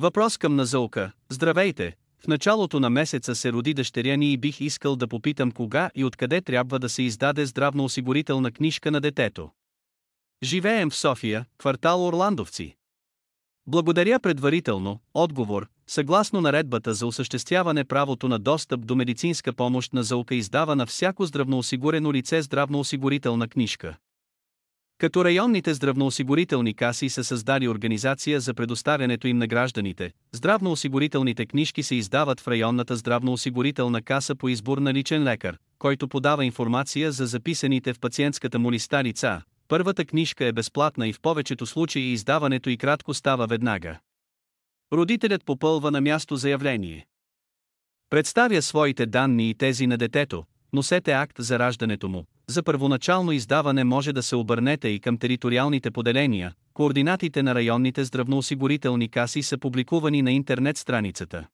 Въпрос към Назолка. Здравейте, в началото на месеца се роди дъщеря ни и бих искал да попитам кога и откъде трябва да се издаде здравноосигурителна книжка на детето. Живеем в София, квартал Орландовци. Благодаря предварително, отговор, съгласно наредбата за осъществяване правото на достъп до медицинска помощ на ЗОКа издава на всяко здравноосигурено лице здравноосигурителна книжка. Като районните здравноосигурителни каси са създали организация за предоставянето им на гражданите, здравноосигурителните книжки се издават в районната здравноосигурителна каса по избор на личен лекар, който подава информация за записаните в пациентската му листа лица. Първата книжка е безплатна и в повечето случаи издаването и кратко става веднага. Родителят попълва на място заявление. Представя своите данни и тези на детето, носете акт за раждането му, за първоначално издаване може да се обърнете и към териториалните поделения, координатите на районните здравноосигурителни каси са публикувани на интернет страницата.